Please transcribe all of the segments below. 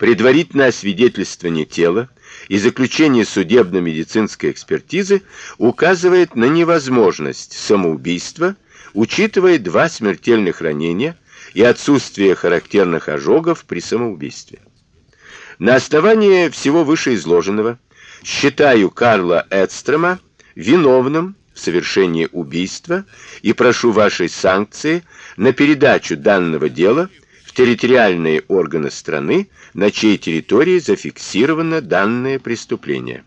предварительное освидетельствование тела и заключение судебно-медицинской экспертизы указывает на невозможность самоубийства, учитывая два смертельных ранения и отсутствие характерных ожогов при самоубийстве. На основании всего вышеизложенного считаю Карла Эдстрема виновным в совершении убийства и прошу вашей санкции на передачу данного дела в территориальные органы страны, на чьей территории зафиксировано данное преступление.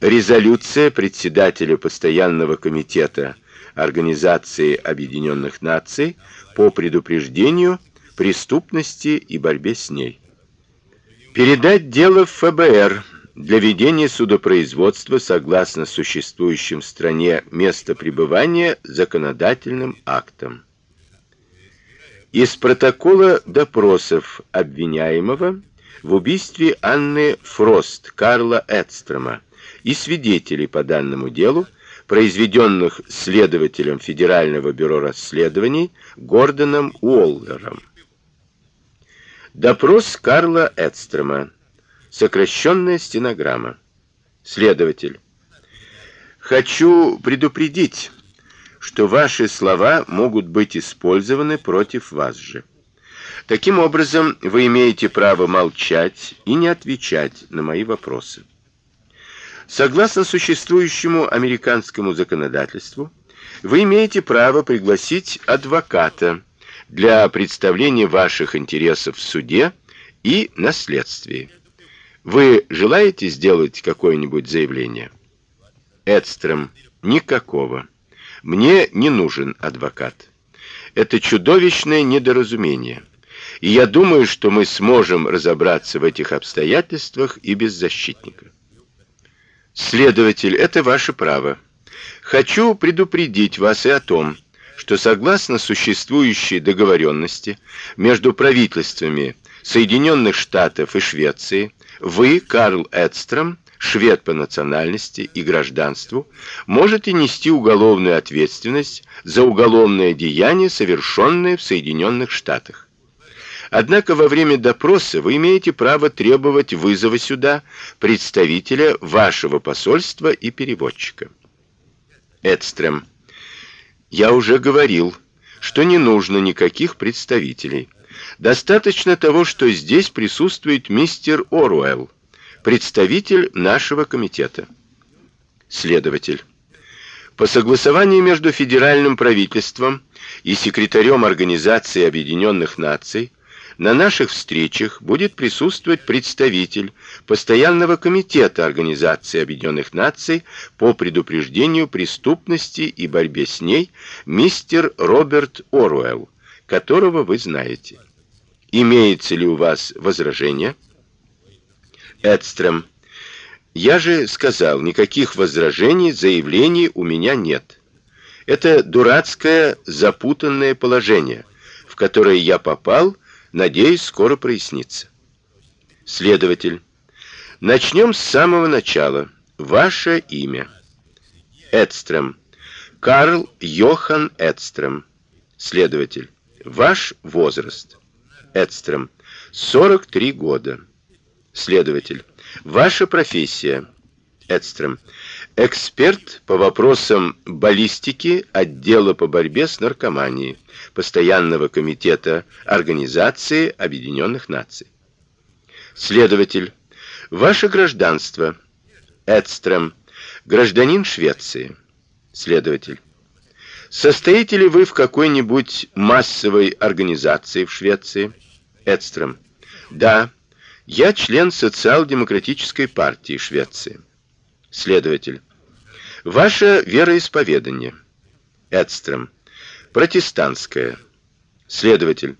Резолюция председателя постоянного комитета Организации Объединенных Наций по предупреждению преступности и борьбе с ней. Передать дело в ФБР для ведения судопроизводства согласно существующим в стране места пребывания законодательным актам. Из протокола допросов обвиняемого в убийстве Анны Фрост Карла Эдстрома и свидетелей по данному делу, произведенных следователем Федерального бюро расследований Гордоном Уоллером. Допрос Карла Эдстрома. Сокращенная стенограмма. Следователь. Хочу предупредить, что ваши слова могут быть использованы против вас же. Таким образом, вы имеете право молчать и не отвечать на мои вопросы. Согласно существующему американскому законодательству, вы имеете право пригласить адвоката для представления ваших интересов в суде и на следствии. Вы желаете сделать какое-нибудь заявление? Эдстрем. Никакого. Мне не нужен адвокат. Это чудовищное недоразумение. И я думаю, что мы сможем разобраться в этих обстоятельствах и без защитника. Следователь, это ваше право. Хочу предупредить вас и о том, что согласно существующей договоренности между правительствами Соединенных Штатов и Швеции, вы, Карл Эдстром, швед по национальности и гражданству, можете нести уголовную ответственность за уголовное деяние, совершенное в Соединенных Штатах. Однако во время допроса вы имеете право требовать вызова сюда представителя вашего посольства и переводчика. Эдстрем. Я уже говорил, что не нужно никаких представителей. Достаточно того, что здесь присутствует мистер Оруэлл, представитель нашего комитета. Следователь. По согласованию между федеральным правительством и секретарем Организации Объединенных Наций на наших встречах будет присутствовать представитель постоянного комитета Организации Объединенных Наций по предупреждению преступности и борьбе с ней, мистер Роберт Оруэлл, которого вы знаете. Имеется ли у вас возражения? Эдстрем. Я же сказал, никаких возражений, заявлений у меня нет. Это дурацкое запутанное положение, в которое я попал, надеюсь, скоро прояснится. Следователь. Начнем с самого начала. Ваше имя. Эдстрем. Карл Йохан Эдстрем. Следователь. Ваш возраст. Эдстрем. 43 года. Следователь. Ваша профессия. Эдстрем. Эксперт по вопросам баллистики отдела по борьбе с наркоманией Постоянного комитета Организации Объединенных Наций. Следователь. Ваше гражданство. Эдстрем. Гражданин Швеции. Следователь. Состоите ли вы в какой-нибудь массовой организации в Швеции? Эдстрем. Да. Я член социал-демократической партии Швеции. Следователь. Ваше вероисповедание. Эдстрем. Протестантское. Следователь.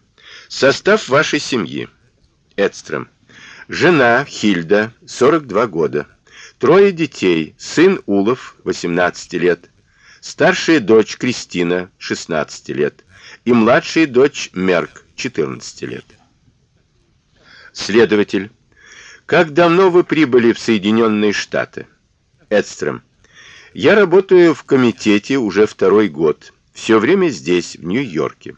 Состав вашей семьи. Эдстрем. Жена Хильда, 42 года. Трое детей. Сын Улов, 18 лет. Старшая дочь Кристина, 16 лет. И младшая дочь Мерк, 14 лет. Следователь. Как давно вы прибыли в Соединенные Штаты? Эдстрем. Я работаю в комитете уже второй год. Все время здесь, в Нью-Йорке.